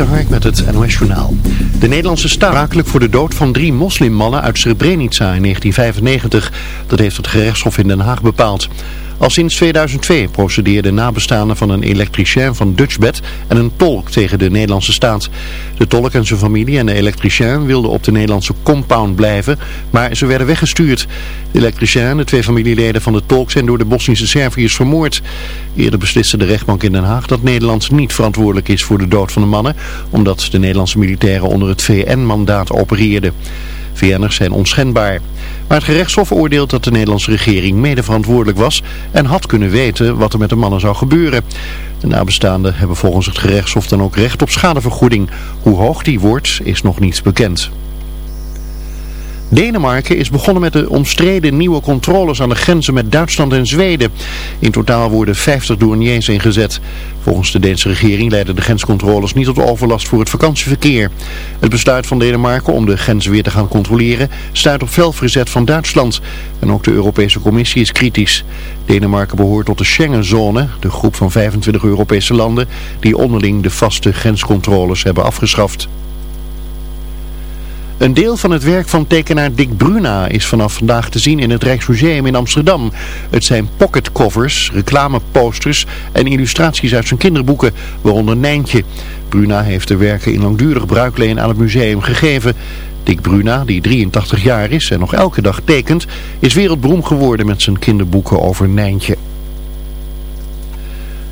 de met het NOS Journaal. De Nederlandse staat voor de dood van drie moslimmannen uit Srebrenica in 1995. Dat heeft het gerechtshof in Den Haag bepaald. Al sinds 2002 procedeerden nabestaanden van een elektricien van Dutchbed en een tolk tegen de Nederlandse staat. De tolk en zijn familie en de elektricien wilden op de Nederlandse compound blijven, maar ze werden weggestuurd. De elektricien en de twee familieleden van de tolk zijn door de Bosnische Serviërs vermoord. Eerder besliste de rechtbank in Den Haag dat Nederland niet verantwoordelijk is voor de dood van de mannen, omdat de Nederlandse militairen onder het VN-mandaat opereerden. VN'ers zijn onschendbaar. Maar het gerechtshof oordeelt dat de Nederlandse regering mede verantwoordelijk was en had kunnen weten wat er met de mannen zou gebeuren. De nabestaanden hebben volgens het gerechtshof dan ook recht op schadevergoeding. Hoe hoog die wordt is nog niet bekend. Denemarken is begonnen met de omstreden nieuwe controles aan de grenzen met Duitsland en Zweden. In totaal worden 50 douaniers ingezet. Volgens de Deense regering leiden de grenscontroles niet tot overlast voor het vakantieverkeer. Het besluit van Denemarken om de grenzen weer te gaan controleren stuit op fel verzet van Duitsland. En ook de Europese Commissie is kritisch. Denemarken behoort tot de Schengenzone, de groep van 25 Europese landen die onderling de vaste grenscontroles hebben afgeschaft. Een deel van het werk van tekenaar Dick Bruna is vanaf vandaag te zien in het Rijksmuseum in Amsterdam. Het zijn pocketcovers, reclameposters en illustraties uit zijn kinderboeken, waaronder Nijntje. Bruna heeft de werken in langdurig bruikleen aan het museum gegeven. Dick Bruna, die 83 jaar is en nog elke dag tekent, is wereldberoemd geworden met zijn kinderboeken over Nijntje.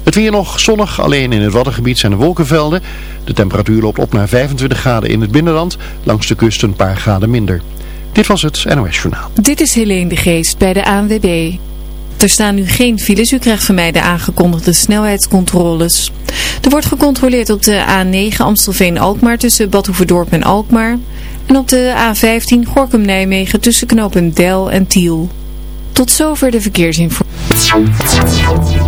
Het weer nog zonnig, alleen in het Waddengebied zijn er wolkenvelden. De temperatuur loopt op naar 25 graden in het binnenland, langs de kust een paar graden minder. Dit was het NOS Journaal. Dit is Helene de Geest bij de ANWB. Er staan nu geen files, u krijgt van mij de aangekondigde snelheidscontroles. Er wordt gecontroleerd op de A9 Amstelveen-Alkmaar tussen Badhoevedorp en Alkmaar. En op de A15 Gorkum-Nijmegen tussen knopen Del en Tiel. Tot zover de verkeersinformatie.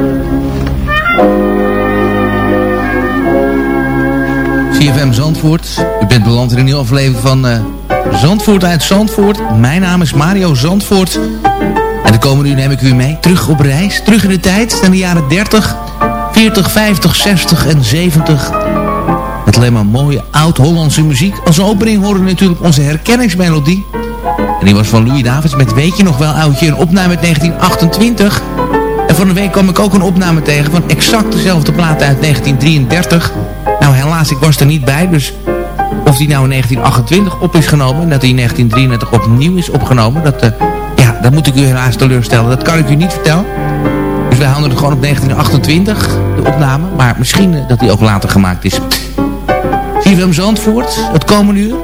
CFM Zandvoort. U bent beland in een nieuwe aflevering van uh, Zandvoort uit Zandvoort. Mijn naam is Mario Zandvoort. En de komende uur neem ik u mee. Terug op reis. Terug in de tijd. Naar de jaren 30, 40, 50, 60 en 70. Met alleen maar mooie oud-Hollandse muziek. Als opening horen we natuurlijk onze herkenningsmelodie. En die was van Louis Davids met Weet je nog wel oudje. Een opname uit 1928. En van de week kwam ik ook een opname tegen van exact dezelfde plaat uit 1933. Ik was er niet bij, dus of die nou in 1928 op is genomen... en dat die in 1933 opnieuw is opgenomen... dat, uh, ja, dat moet ik u helaas teleurstellen. Dat kan ik u niet vertellen. Dus wij houden het gewoon op 1928, de opname. Maar misschien uh, dat die ook later gemaakt is. CFM Zandvoort, het komende uur.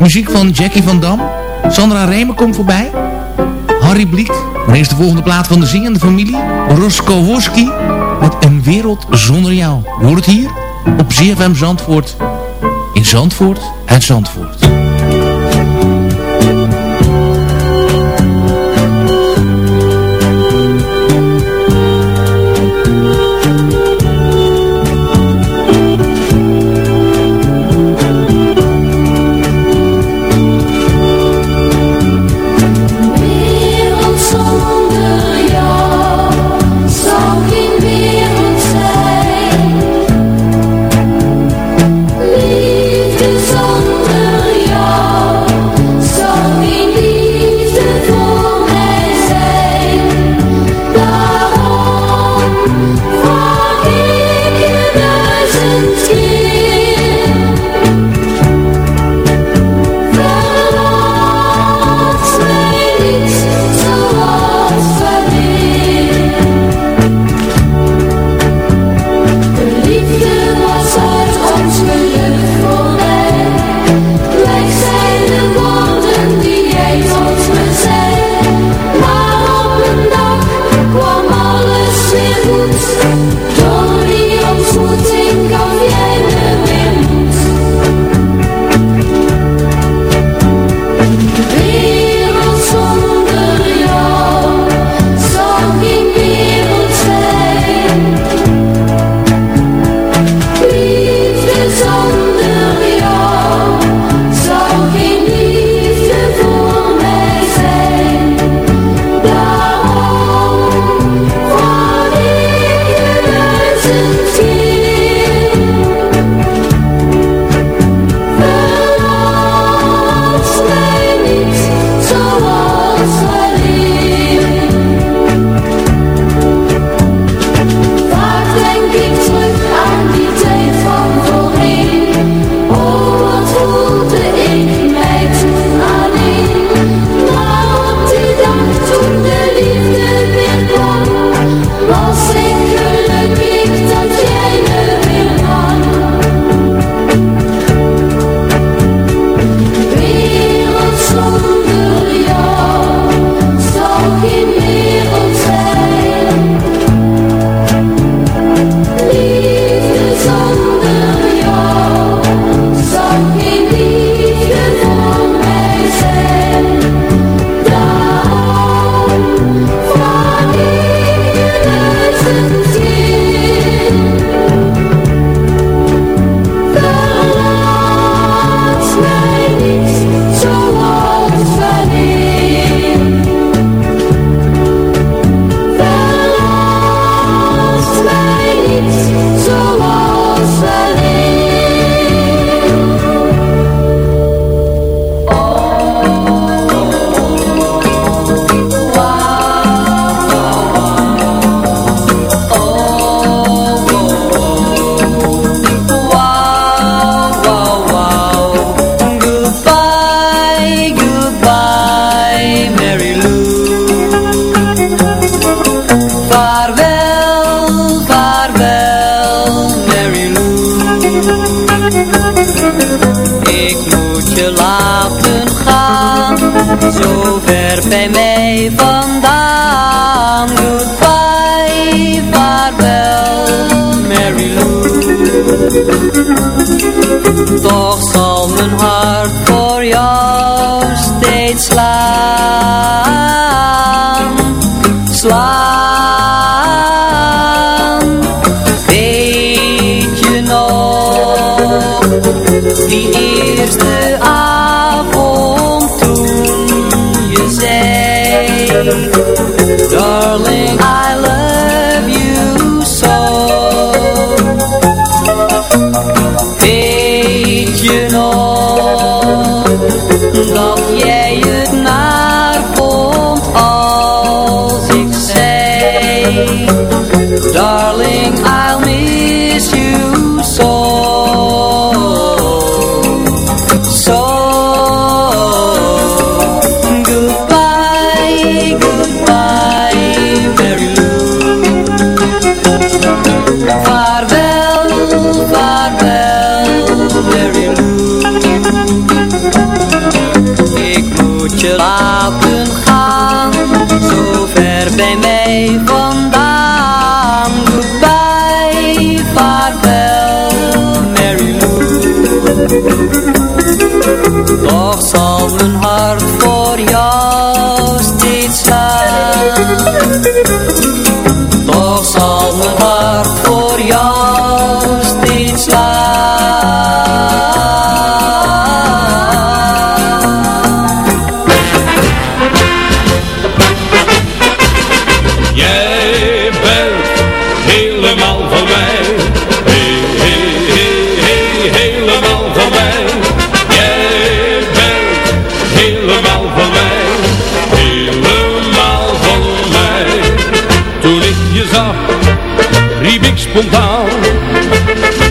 Muziek van Jackie van Dam. Sandra Remer komt voorbij. Harry Bliek. Maar eerst de volgende plaat van de zingende familie. Roscoe Woski met Een Wereld Zonder Jou. Je hoort het hier op ZFM Zandvoort. In Zandvoort uit Zandvoort.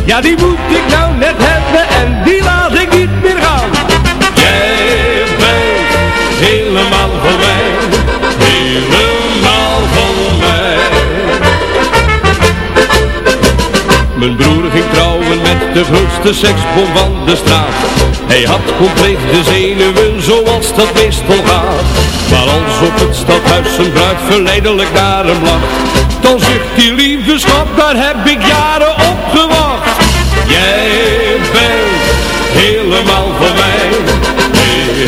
Ja, die moet ik nou net hebben en die laat ik niet meer gaan. Jij bent helemaal van mij. Helemaal van mij. Mijn broer ging trouwen met de grootste seksbom van de straat. Hij had compleet de zenuwen zoals dat meestal gaat. Op het stadhuis zijn bruid verleidelijk naar hem lacht. Dan zegt die lieve schat, daar heb ik jaren op gewacht. Jij bent helemaal van mij.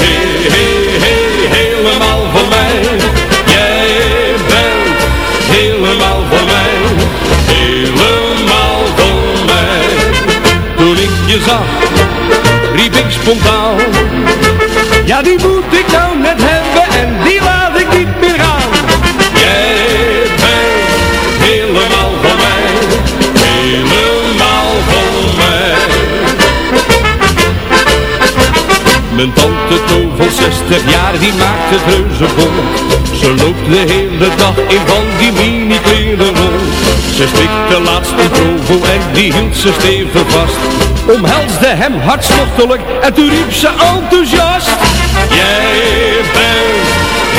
Hey, helemaal van mij. Jij bent helemaal van mij. Helemaal van mij. Toen ik je zag, riep ik spontaan. Ja, die moet ik nou Mijn tante Toon van 60 jaar, die maakt het reuze bond. Ze loopt de hele dag in van die mini kleren rond. Ze strikte laatst een provo en die hield ze stevig vast. Omhelsde hem hartstochtelijk en toen riep ze enthousiast. Jij bent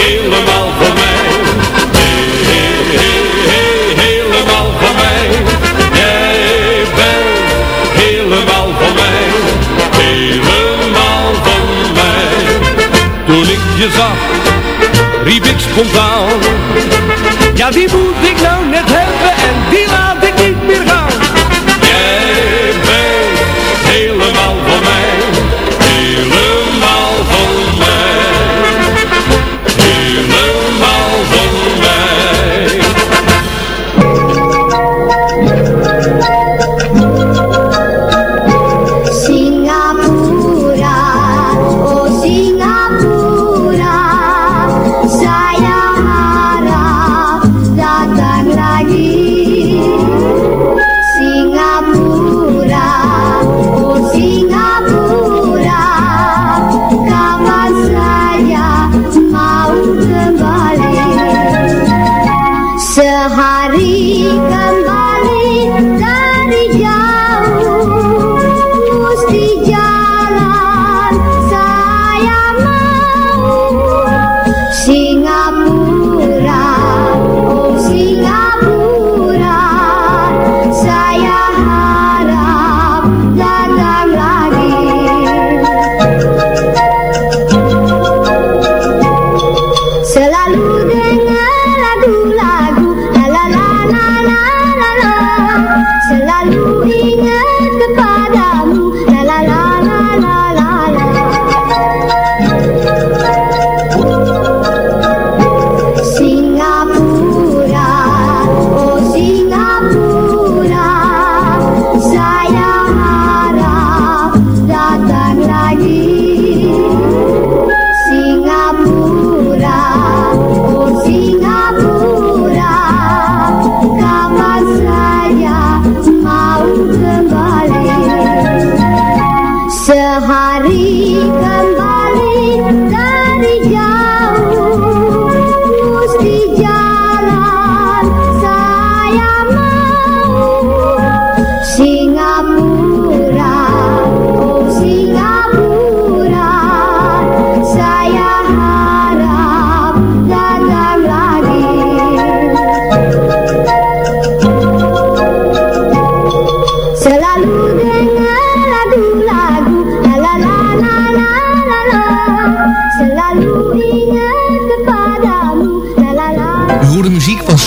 helemaal van je zag, riep ik spontaan. Ja, die moet ik nou net hebben en die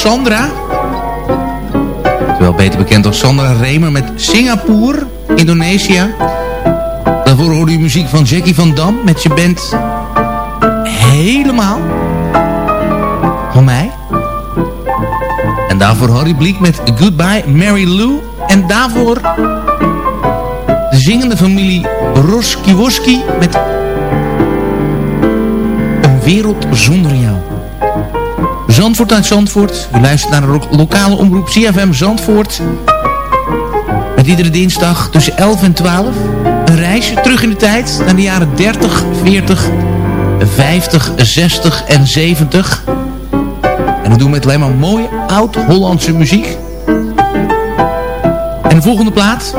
Sandra. Terwijl beter bekend als Sandra Remer met Singapore, Indonesië. Daarvoor hoorde u muziek van Jackie van Dam met je band Helemaal. Van mij. En daarvoor Harry Bleek met Goodbye Mary Lou. En daarvoor de zingende familie Roskiwoski met Een wereld zonder jou. Zandvoort uit Zandvoort. U luistert naar de lokale omroep CFM Zandvoort. Met iedere dinsdag tussen 11 en 12. Een reisje terug in de tijd naar de jaren 30, 40, 50, 60 en 70. En dat doen we met alleen maar mooie oud-Hollandse muziek. En de volgende plaat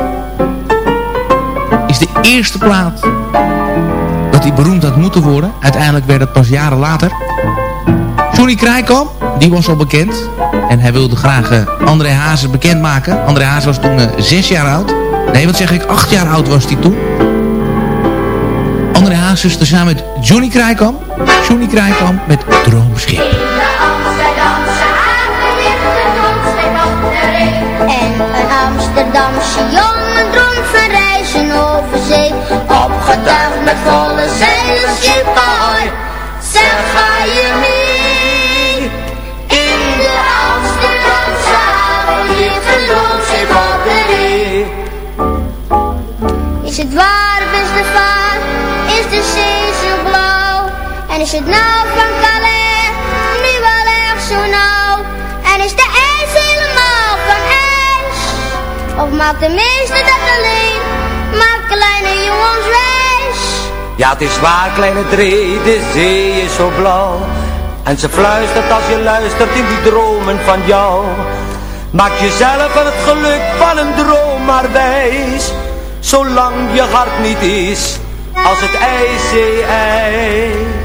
is de eerste plaat dat hij beroemd had moeten worden. Uiteindelijk werd het pas jaren later. Johnny Krijkamp, die was al bekend. En hij wilde graag eh, André Hazes bekendmaken. André Hazes was toen eh, zes jaar oud. Nee, wat zeg ik, acht jaar oud was hij toen. André Hazes tezamen met Johnny Krijkamp. Johnny Krijkamp met Droomschip. En een Amsterdamse jongen droomt van reizen over zee. Opgetuigd met volle zeilen, is het nou van Calais nu wel echt zo nauw? En is de ijs helemaal van ijs? Of maakt de meeste dat alleen? Maakt kleine jongens wijs? Ja, het is waar, kleine Dree, de zee is zo blauw. En ze fluistert als je luistert in die dromen van jou. Maak jezelf van het geluk van een droom maar wijs. Zolang je hart niet is als het ijzee ijs.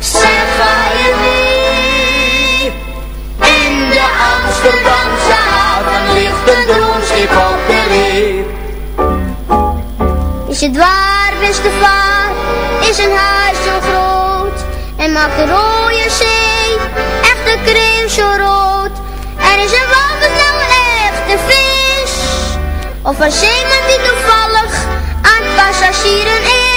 Zeg, ga je mee? In de Amsterdamse haven ligt een droomschip op de. Is het waar, beste vaar? Is een huis zo groot? En maakt de rode zee echt de kreeuw zo rood? En is een walvis nou een echte vis? Of een zeeman die toevallig aan passagieren is?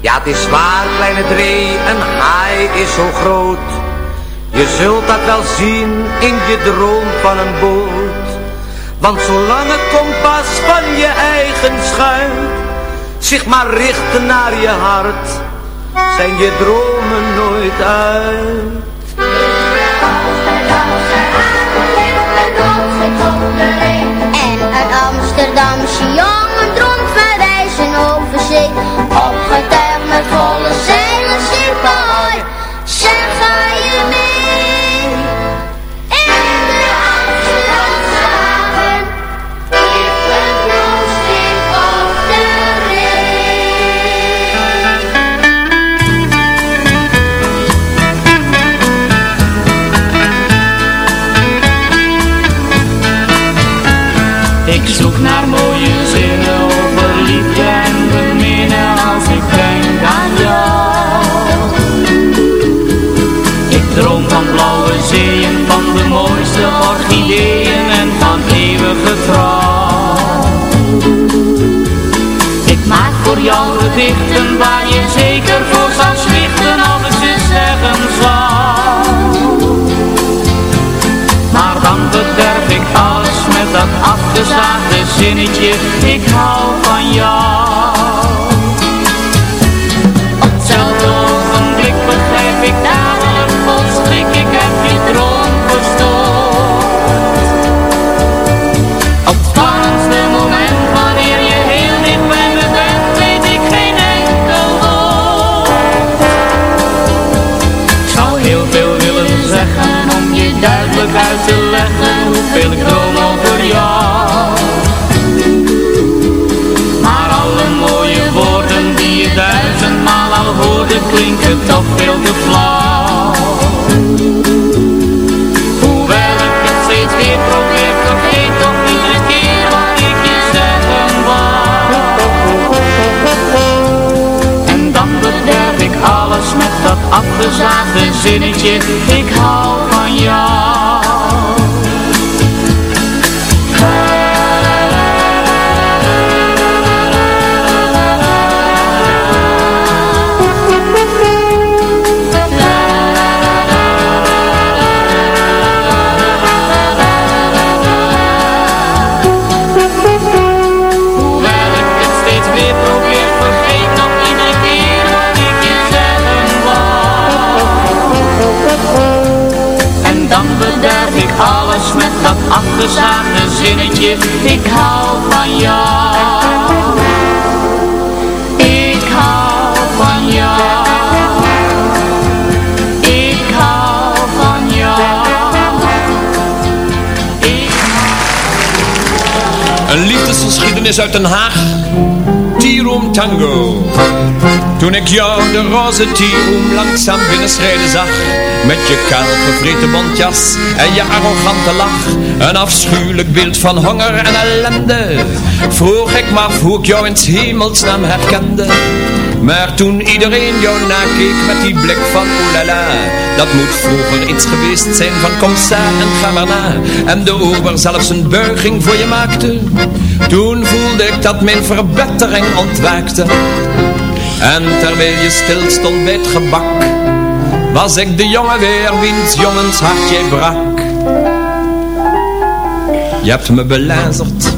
Ja, het is waar, kleine Dree, een haai is zo groot. Je zult dat wel zien in je droom van een boot. Want zolang het kompas van je eigen schuit zich maar richt naar je hart, zijn je dromen nooit uit. En een Amsterdamse jongen droomt van reizen over zee. Opgetuigd met volle zeilen. Zeg, ga je? In de Amsterdamshaven, kippen roosting op de. Ik zoek naar voor jou gedichten waar je zeker voor zou zwichten als ik ze zeggen zou. Maar dan bederf ik alles met dat afgezaagde zinnetje, ik hou van jou. Op hetzelfde ogenblik begrijp ik dadelijk klinken toch veel te flauw. Hoewel ik het steeds weer probeer, vergeet toch iedere keer wat ik je zeggen wou. En dan bederf ik alles met dat afgezaagde zinnetje, ik hou van jou. Liefdesgeschiedenis uit Den Haag. Tea Room Tango. Toen ik jou de roze tea room langzaam binnenschrijden zag. Met je kaal gevreten bontjas en je arrogante lach. Een afschuwelijk beeld van honger en ellende. Vroeg ik me af hoe ik jou in hemelsnaam herkende. Maar toen iedereen jou nakeek met die blik van oelala Dat moet vroeger iets geweest zijn van kom sa en ga maar na En de ober zelfs een buiging voor je maakte. Toen voelde ik dat mijn verbetering ontwaakte. En terwijl je stil stond bij het gebak Was ik de jongen weer wiens jongens hart jij brak. Je hebt me belazerd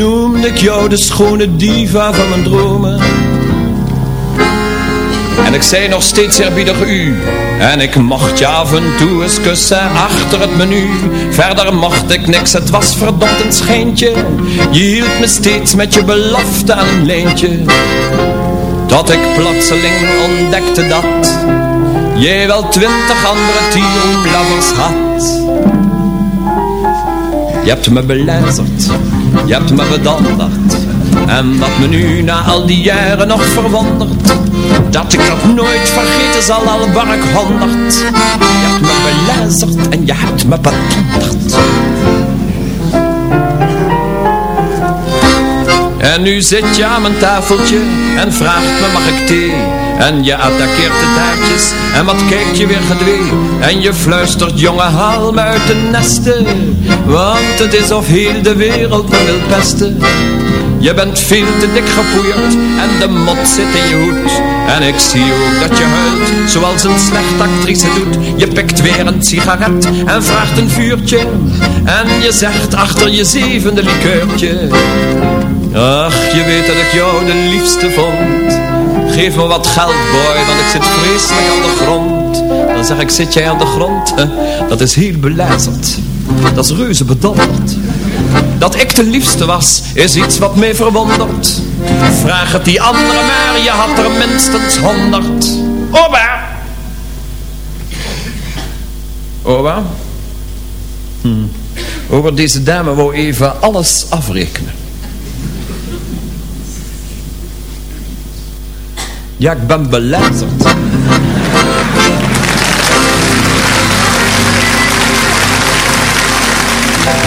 Noemde ik jou de schone diva van mijn dromen. En ik zei nog steeds eerbiedig u. En ik mocht je af en toe eens kussen achter het menu. Verder mocht ik niks, het was verdomd een schijntje. Je hield me steeds met je belofte aan een lijntje. Tot ik plotseling ontdekte dat Jij wel twintig andere tierlovers had. Je hebt me belazerd Je hebt me bedonderd En wat me nu na al die jaren nog verwondert Dat ik dat nooit vergeten zal al ben ik honderd. Je hebt me belazerd en je hebt me bedonderd En nu zit je aan mijn tafeltje en vraagt me mag ik thee? En je attaqueert de taartjes en wat kijkt je weer gedwee? En je fluistert jongen haal me uit de nesten Want het is of heel de wereld me wil pesten. Je bent veel te dik gepoeierd en de mot zit in je hoed. En ik zie ook dat je huilt zoals een slechte actrice doet. Je pikt weer een sigaret en vraagt een vuurtje. En je zegt achter je zevende likeurtje Ach, je weet dat ik jou de liefste vond Geef me wat geld, boy, want ik zit vreselijk aan de grond Dan zeg ik, zit jij aan de grond? Dat is heel belazerd Dat is reuze bedonderd Dat ik de liefste was, is iets wat mij verwondert Vraag het die andere maar, je had er minstens honderd. Oba! Oba? Hm. Oba, deze dame wou even alles afrekenen. Ja, ik ben belazerd.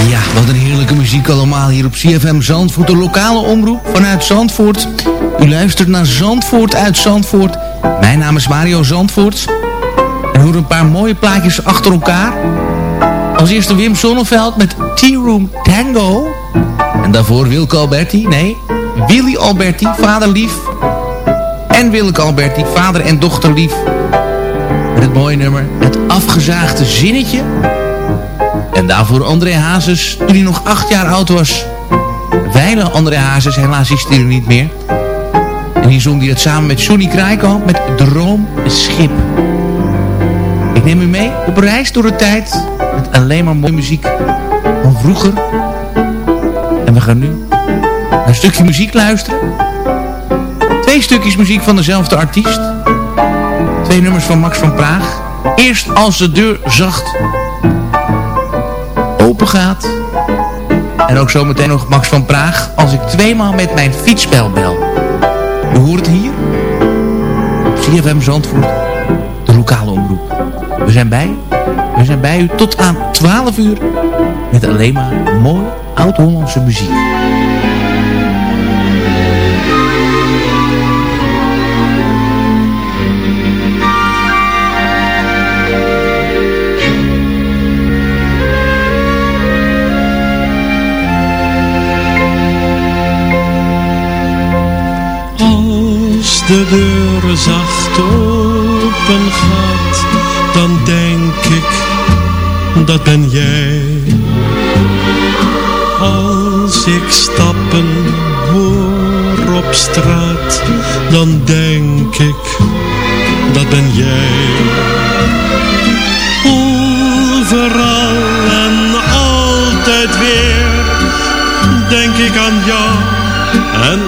Ja, wat een heerlijke muziek allemaal hier op CFM Zandvoort, de lokale omroep vanuit Zandvoort. U luistert naar Zandvoort uit Zandvoort. Mijn naam is Mario Zandvoort. En hoor een paar mooie plaatjes achter elkaar. Als eerste Wim Sonneveld met Tea Room Tango. En daarvoor Wilke Alberti, nee, Willy Alberti, vaderlief. En Wilke Alberti, vader en dochterlief. Met het mooie nummer, het afgezaagde zinnetje... En daarvoor André Hazes, toen hij nog acht jaar oud was. Weile André Hazes, helaas is hij er niet meer. En hier zong hij het samen met Johnny Kraaikamp met Droom Schip. Ik neem u mee op reis door de tijd. Met alleen maar mooie muziek van vroeger. En we gaan nu naar een stukje muziek luisteren. Twee stukjes muziek van dezelfde artiest. Twee nummers van Max van Praag. Eerst als de deur zacht open gaat. En ook zometeen nog Max van Praag als ik tweemaal met mijn fietsbel bel. U hoort het hier CFM Zandvoort, de lokale omroep. We zijn bij, we zijn bij u tot aan 12 uur met alleen maar mooi oud-Hollandse muziek. Deur zacht open gaat, dan denk ik, dat ben jij. Als ik stappen hoor op straat, dan denk ik, dat ben jij. Overal en altijd weer, denk ik aan jou en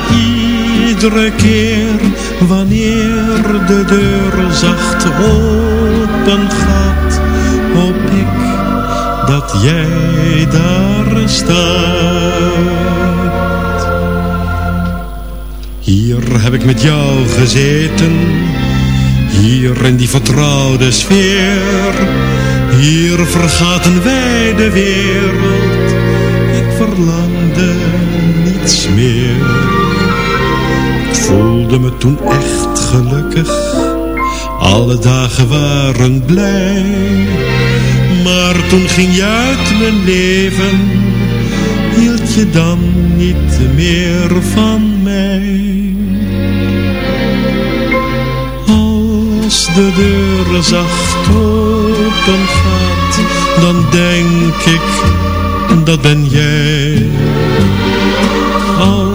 iedere keer wanneer de deur zacht open gaat, hoop ik dat jij daar staat. Hier heb ik met jou gezeten, hier in die vertrouwde sfeer. Hier vergaten wij de wereld, ik verlangde niets meer voelde me toen echt gelukkig. Alle dagen waren blij. Maar toen ging je uit mijn leven. Hield je dan niet meer van mij. Als de deur zacht open gaat. Dan denk ik, dat ben jij als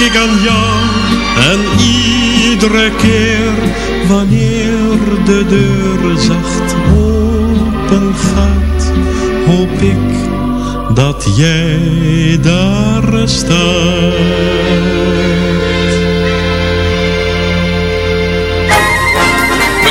Ik aan jou en iedere keer wanneer de deur zacht open gaat, hoop ik dat jij daar staat.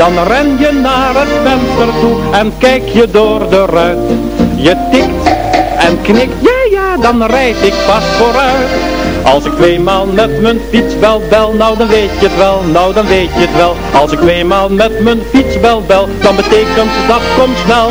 Dan ren je naar het venster toe en kijk je door de ruit. Je tikt en knikt, ja ja, dan rijd ik vast vooruit. Als ik tweemaal met mijn fiets bel bel, nou dan weet je het wel, nou dan weet je het wel. Als ik tweemaal met mijn fiets bel bel, dan betekent dat komt snel.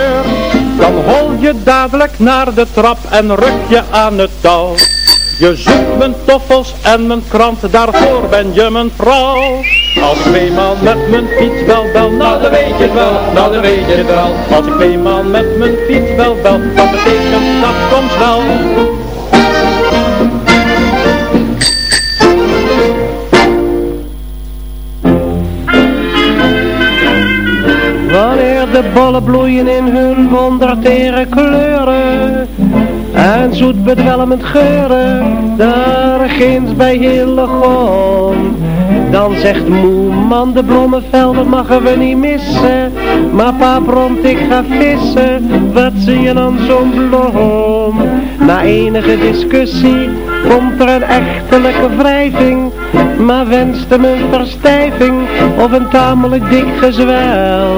Dan hol je dadelijk naar de trap en ruk je aan het touw. Je zoekt mijn toffels en mijn krant, daarvoor ben je mijn vrouw. Als ik tweemaal met mijn fiets bel bel, nou dan weet je het wel, nou dan weet je het wel. Als ik tweemaal met mijn fiets bel bel, dat betekent dat komt snel. Bloeien in hun wondertere kleuren en zoet bedwelmend geuren, daar ginds bij Hillegom. Dan zegt moe man, de bloemenvelden mogen we niet missen. Maar pa bromt, ik ga vissen, wat zie je dan zo'n bloem? Na enige discussie komt er een echtelijke wrijving. Maar wenste me een verstijving of een tamelijk dik gezwel.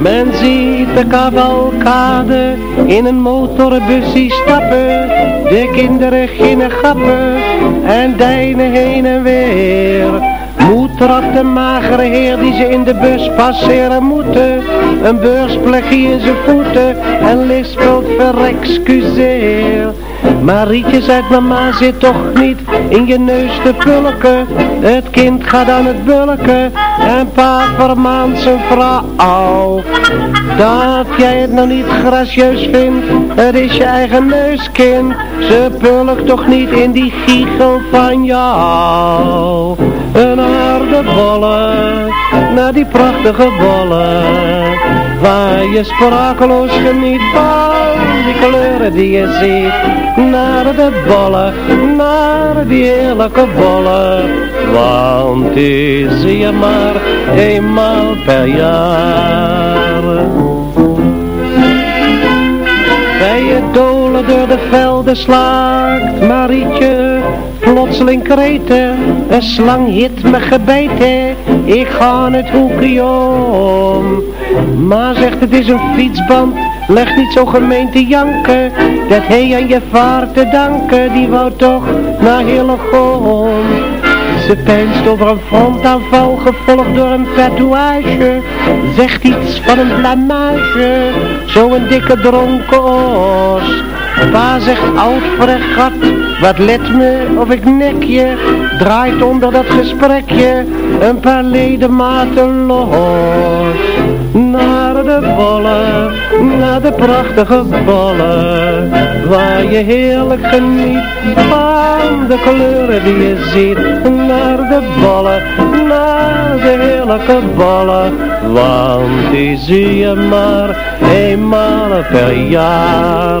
Men ziet de cavalcade in een motorbusje stappen. De kinderen ginnen gappen en deinen heen en weer. Moed trapt de magere heer die ze in de bus passeren moeten. Een beursplekje in zijn voeten en lispelt verexcuseer. Marietje zegt mama zit toch niet in je neus te pulken. Het kind gaat aan het bulken en pa vermaant zijn vrouw. Dat jij het nog niet gracieus vindt, het is je eigen neuskind. Ze pulkt toch niet in die giegel van jou. Naar de bollen, naar die prachtige bollen. Waar je sprakeloos geniet van die kleuren die je ziet. Naar de bollen, naar die heerlijke bollen. Want die zie je maar eenmaal per jaar. Bij je dolen door de velden slaakt Marietje plotseling kreten. Een slang hit me gebeten, ik ga het hoekje om. Maar zegt het is een fietsband, leg niet zo gemeen te janken. Dat hij aan je vaart te danken, die wou toch naar Hillegom. Ze pijnst over een frontaanval, gevolgd door een tatoeage. Zegt iets van een blamage, zo'n dikke dronken os. Pa zegt oud fregat, wat let me of ik nek je. Draait onder dat gesprekje een paar ledematen los. De bollen, naar de prachtige bollen. Waar je heerlijk geniet van de kleuren die je ziet. Naar de bollen, naar de heerlijke bollen. Want die zie je maar eenmaal per jaar.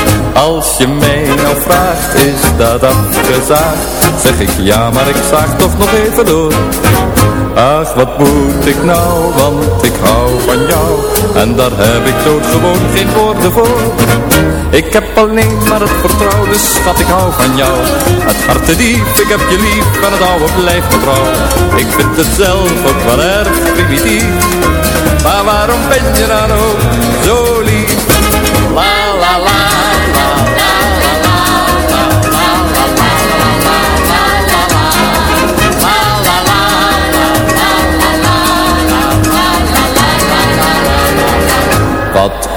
als je mij nou vraagt, is dat afgezaagd? Zeg ik ja, maar ik zaag toch nog even door. Ach, wat moet ik nou, want ik hou van jou. En daar heb ik doodgewoon geen woorden voor. Ik heb alleen maar het vertrouwen, dus schat, ik hou van jou. Het hart diep, ik heb je lief, en het oude blijft trouw. Ik vind het zelf ook wel erg primitief. Maar waarom ben je dan ook zo lief?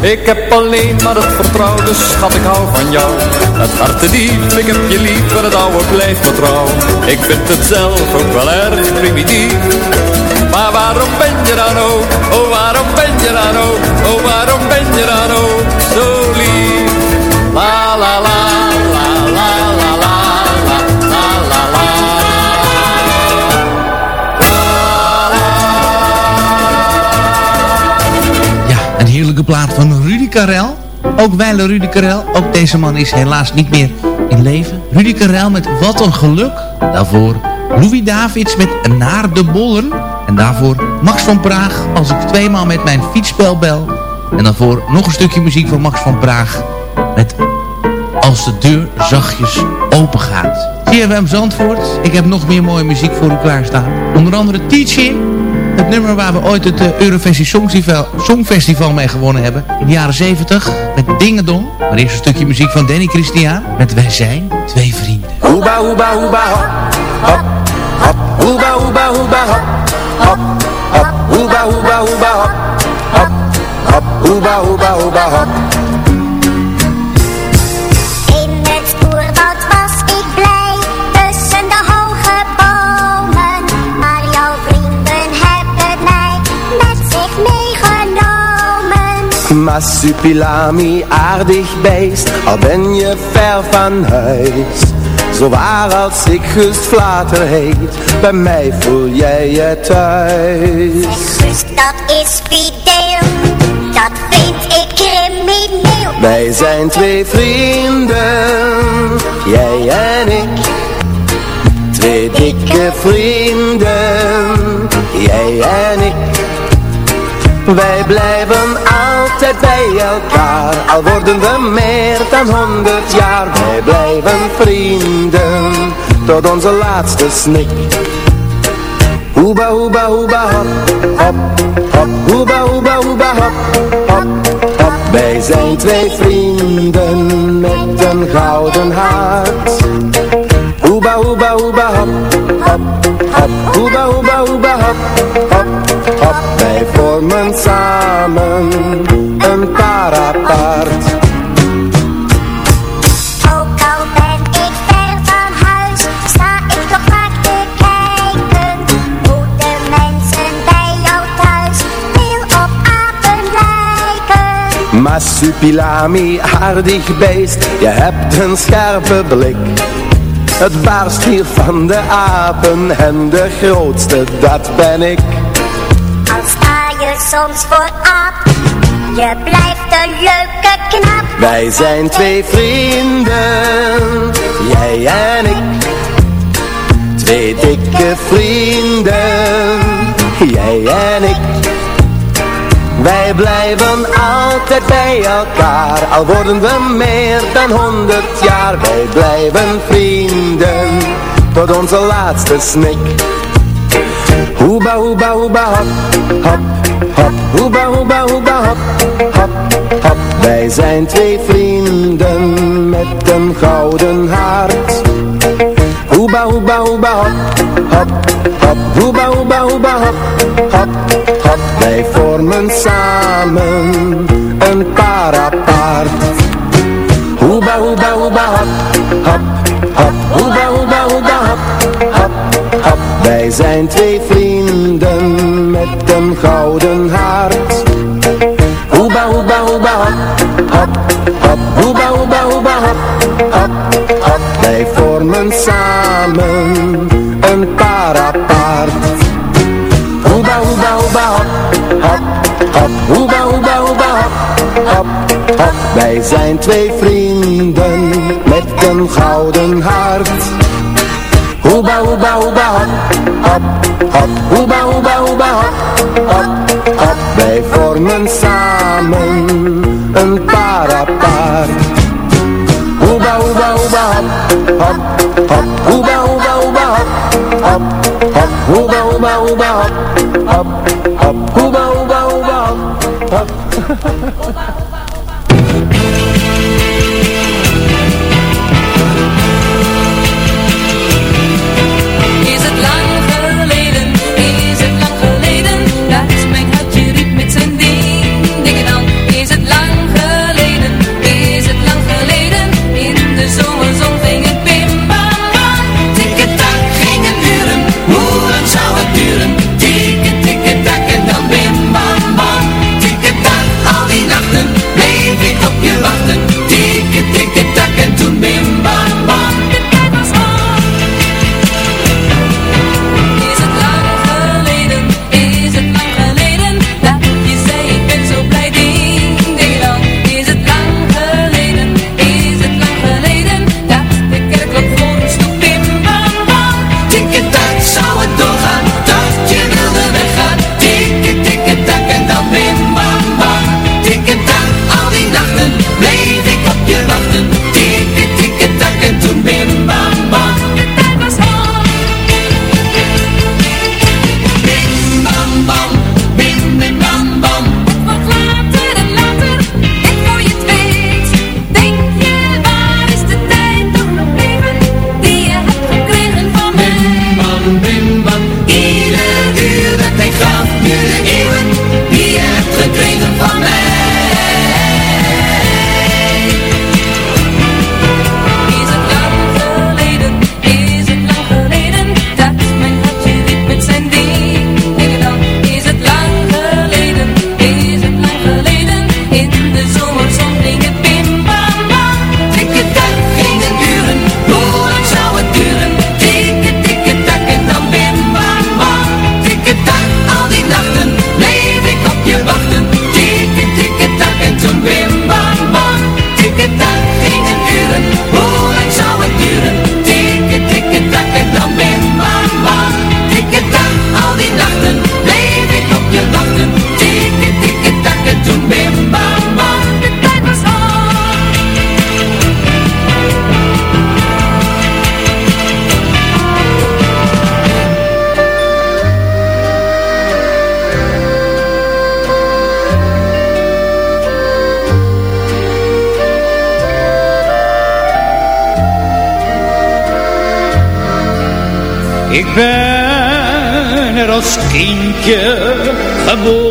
Ik heb alleen maar het vertrouwen, dus schat ik hou van jou. Het hart te diep, ik heb je lief en het oude blijft vertrouw Ik vind het zelf ook wel erg primitief. Maar waarom ben je dan ook, oh waarom ben je dan ook? Oh waarom ben je dan ook van Rudy Karel. Ook wijle Rudy Karel. Ook deze man is helaas niet meer in leven. Rudy Karel met Wat een Geluk. Daarvoor Louis Davids met Naar de Bollen. En daarvoor Max van Praag als ik tweemaal met mijn fietsspel bel. En daarvoor nog een stukje muziek van Max van Praag met Als de deur zachtjes open gaat. CFM Zandvoort, ik heb nog meer mooie muziek voor u klaarstaan. Onder andere Teaching, het nummer waar we ooit het uh, Eurovisie Songfestival, Songfestival mee gewonnen hebben. In de jaren 70 met Dingedong. Maar eerst een stukje muziek van Danny Christian met Wij zijn twee vrienden. Hoeba, hoeba, hoeba, hop, hop, hop. Hoeba, hoeba, hoeba, hop, hop, hop. Hoeba, hoeba, hoeba, hop, hop, hop. Hoeba, hoeba, hoeba, hop. Massupilami, aardig beest, al ben je ver van huis. Zo waar als ik Gust Vlater heet, bij mij voel jij je thuis. Dus dat is fideel, dat vind ik crimineel. Wij zijn twee vrienden, jij en ik. Twee dikke vrienden, jij en ik. Wij blijven altijd bij elkaar, al worden we meer dan honderd jaar. Wij blijven vrienden, tot onze laatste snik. Hoeba, hoeba, hoeba, hop, hop, hop. Hoeba, hoeba, hoeba, hop, hop, hop. Wij zijn twee vrienden met een gouden hart. Hoeba, hoeba, hoeba, hop, hop, hop. Hoeba, hoeba, hoeba, hop. Wij vormen samen een paar apart. Ook al ben ik ver van huis, sta ik toch vaak te kijken. Hoe de mensen bij jou thuis veel op apen lijken. Massupilami, aardig beest, je hebt een scherpe blik. Het baarst hier van de apen en de grootste, dat ben ik. Soms voor aap, je blijft een leuke knap. Wij zijn twee vrienden, jij en ik. Twee dikke vrienden, jij en ik. Wij blijven altijd bij elkaar, al worden we meer dan honderd jaar. Wij blijven vrienden, tot onze laatste snik. Hoeba, hoeba, hoeba, hop, hop, hop. Hoeba, hoeba, hoeba, hop, hop, hop. Wij zijn twee vrienden met een gouden hart. Hoeba, hoeba, hoeba, hop, hop, hop. Hoeba, hoeba, hoeba, hop, hop, hop. Wij vormen samen een paar apart. Hoeba, hoeba, hoeba, hop, hop, hop. Hoeba, hoeba, hoeba, hop, hop, hop. Wij zijn twee vrienden met een gouden hart. Hoeba, hoeba, hoeba, hop, hop, hop. Hoeba, hoeba, hoeba, hop, hop, hop. Wij vormen samen een paar apart. Hoeba, hoeba, hoeba, hop, hop, hop. Hoeba, hoeba, hoeba, hop, hop, hop. Wij zijn twee vrienden met een gouden hart. Hoeba, hoeba, hoeba, hop, hop, hop. Hoeba, vormen samen een paar apart. Hoeba, hoeba, hoeba, hop, hop, hop. Hoeba, hoeba, hoeba, hop, hop, hop. Hoeba, hoeba, hoeba, hop, hop, hop. Hoeba, hoeba, hoeba, hop, hop. Er als kindje geboren.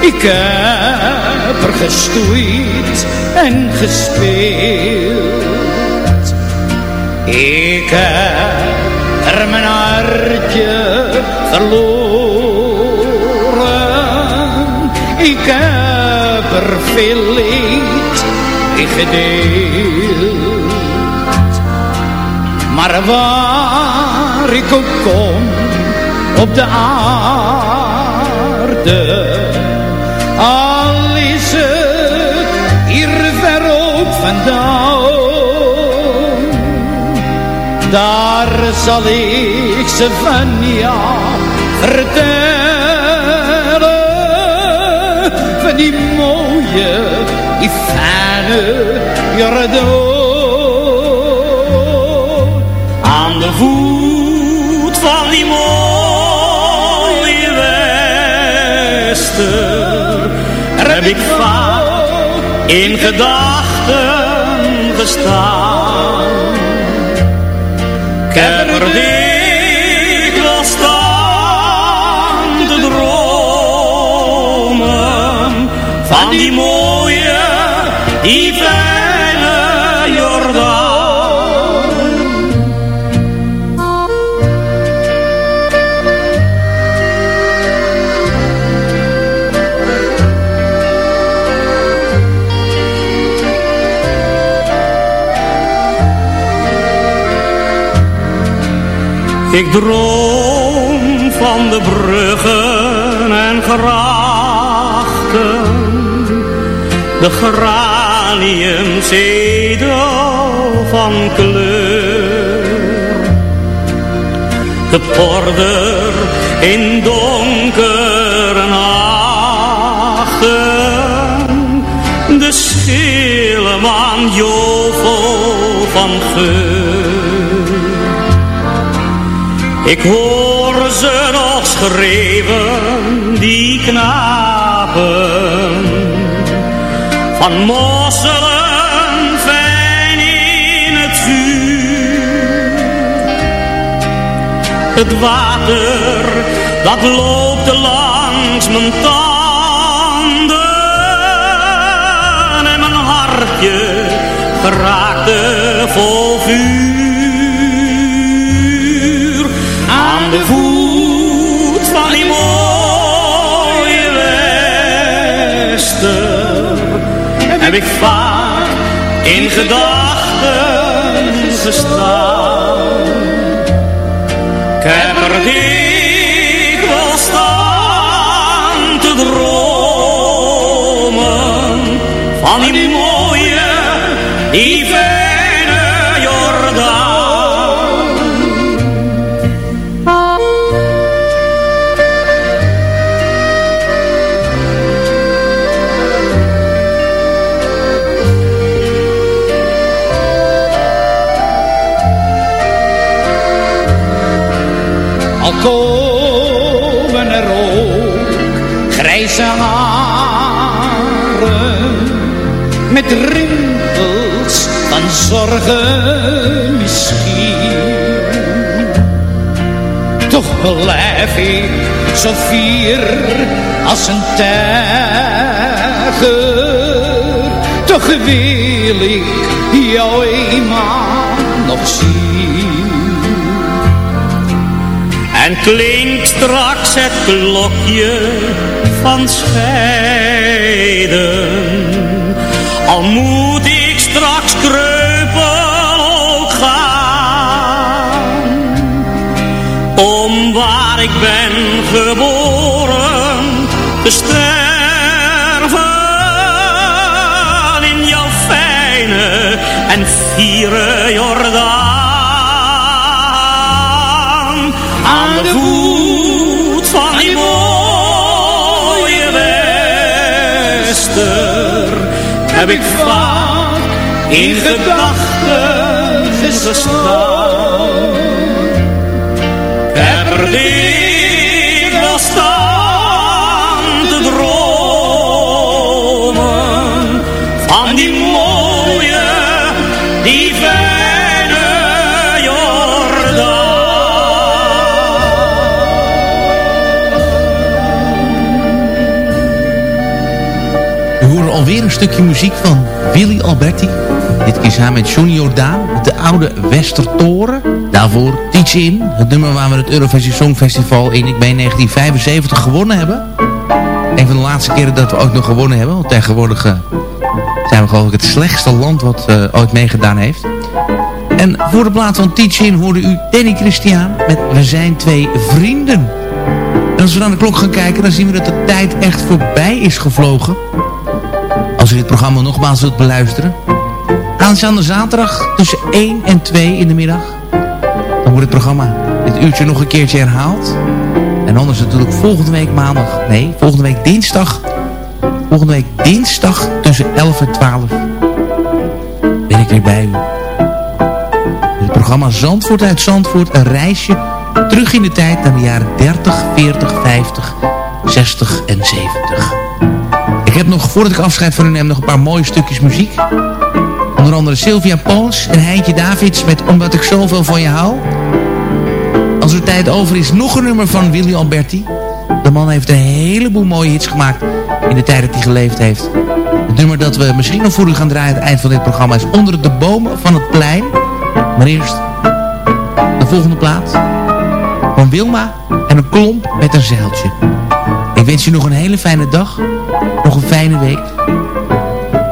Ik heb er gestoeid en gespeeld. Ik heb er mijn hartje verloren. Ik heb er veel leed in gedeeld. Maar waar ook kom op de aarde, al is het hier ver ook vandaan, daar zal ik ze van jou vertellen, van die mooie, die fijne Jordaan. Wester heb ik vaak in gedachten gestaan. Ik heb er dikwijls staan te dromen van die mooie, die fijne Ik droom van de bruggen en grachten, de graniumzedel van kleur. Geporder in donkere nachten, de schille maan jovel van geur. Ik hoor ze nog schreeuwen, die knapen, van mosselen fijn in het vuur. Het water, dat loopt langs mijn tanden en mijn hartje geraakte vol vuur. Heb ik vaak in gedachten gestaan. Ik heb er dikwijls staan te dromen van die mooie, die zo fier als een tijger. Toch wil ik jou eenmaal nog zien. En klinkt straks het klokje van scheiden. Al moet ik straks ik ben geboren te sterven. In jouw fijne en vieren Jordaan. Aan de voet van die mooie wester heb ik vaak in gedachten gestaan. Ik horen alweer een stukje muziek van Willy Alberti. Dit keer samen met Johnny Jordaan, de oude Westertoren. Daarvoor Teach In, het nummer waar we het Eurovisie Songfestival in, ik ben 1975 gewonnen hebben. Een van de laatste keren dat we ook nog gewonnen hebben, want tegenwoordig uh, zijn we geloof ik het slechtste land wat uh, ooit meegedaan heeft. En voor de plaats van Teach In hoorde u Danny Christian met We zijn twee vrienden. En als we naar de klok gaan kijken, dan zien we dat de tijd echt voorbij is gevlogen. Als u dit programma nogmaals wilt beluisteren. Aanstaande zaterdag tussen 1 en 2 in de middag. Dan wordt het programma dit uurtje nog een keertje herhaald. En anders natuurlijk volgende week maandag. Nee, volgende week dinsdag. Volgende week dinsdag tussen 11 en 12. Ben ik weer bij u. Het programma Zandvoort uit Zandvoort. Een reisje terug in de tijd naar de jaren 30, 40, 50, 60 en 70. Ik heb nog, voordat ik afscheid van u neem, nog een paar mooie stukjes muziek. Onder andere Sylvia Poons en Heintje Davids met Omdat ik zoveel van je hou. Als er tijd over is, nog een nummer van Willy Alberti. De man heeft een heleboel mooie hits gemaakt in de tijd dat hij geleefd heeft. Het nummer dat we misschien nog voor u gaan draaien aan het eind van dit programma is Onder de bomen van het plein. Maar eerst de volgende plaat van Wilma en een klomp met een zeiltje. Ik wens je nog een hele fijne dag, nog een fijne week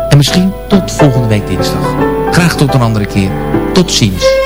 en misschien tot volgende week dinsdag. Graag tot een andere keer. Tot ziens.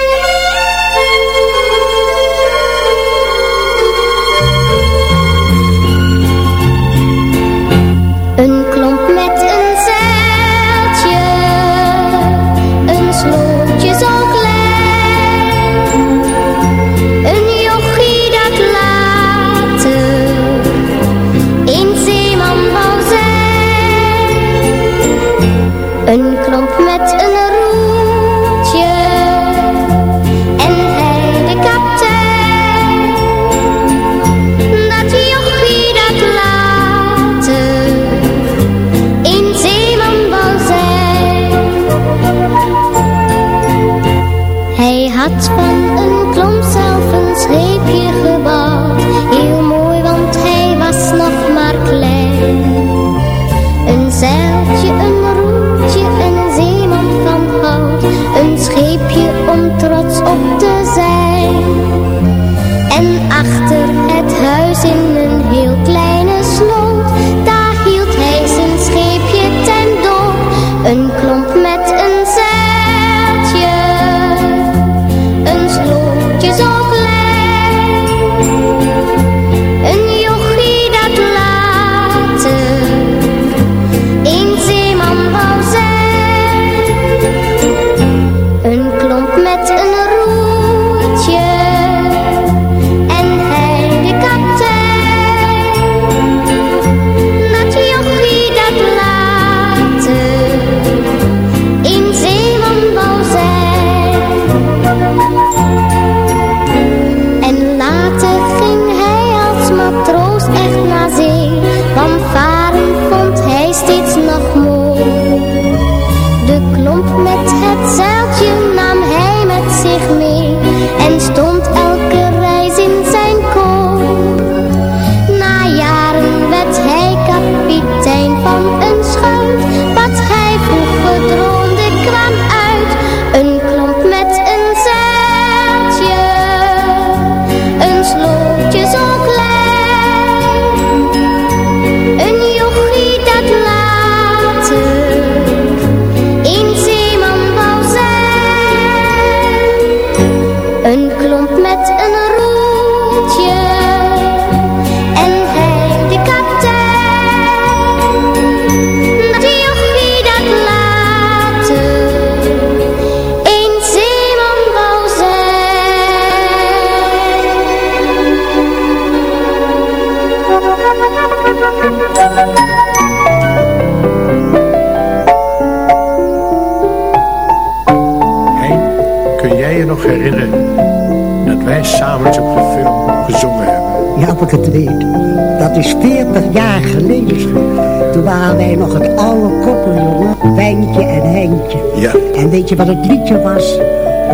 Weet je wat het liedje was?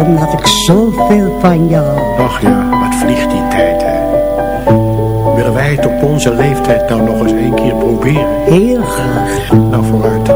Omdat ik zoveel van jou. Ach ja, wat vliegt die tijd, hè? Willen wij het op onze leeftijd nou nog eens één keer proberen? Heel graag. Nou, vooruit.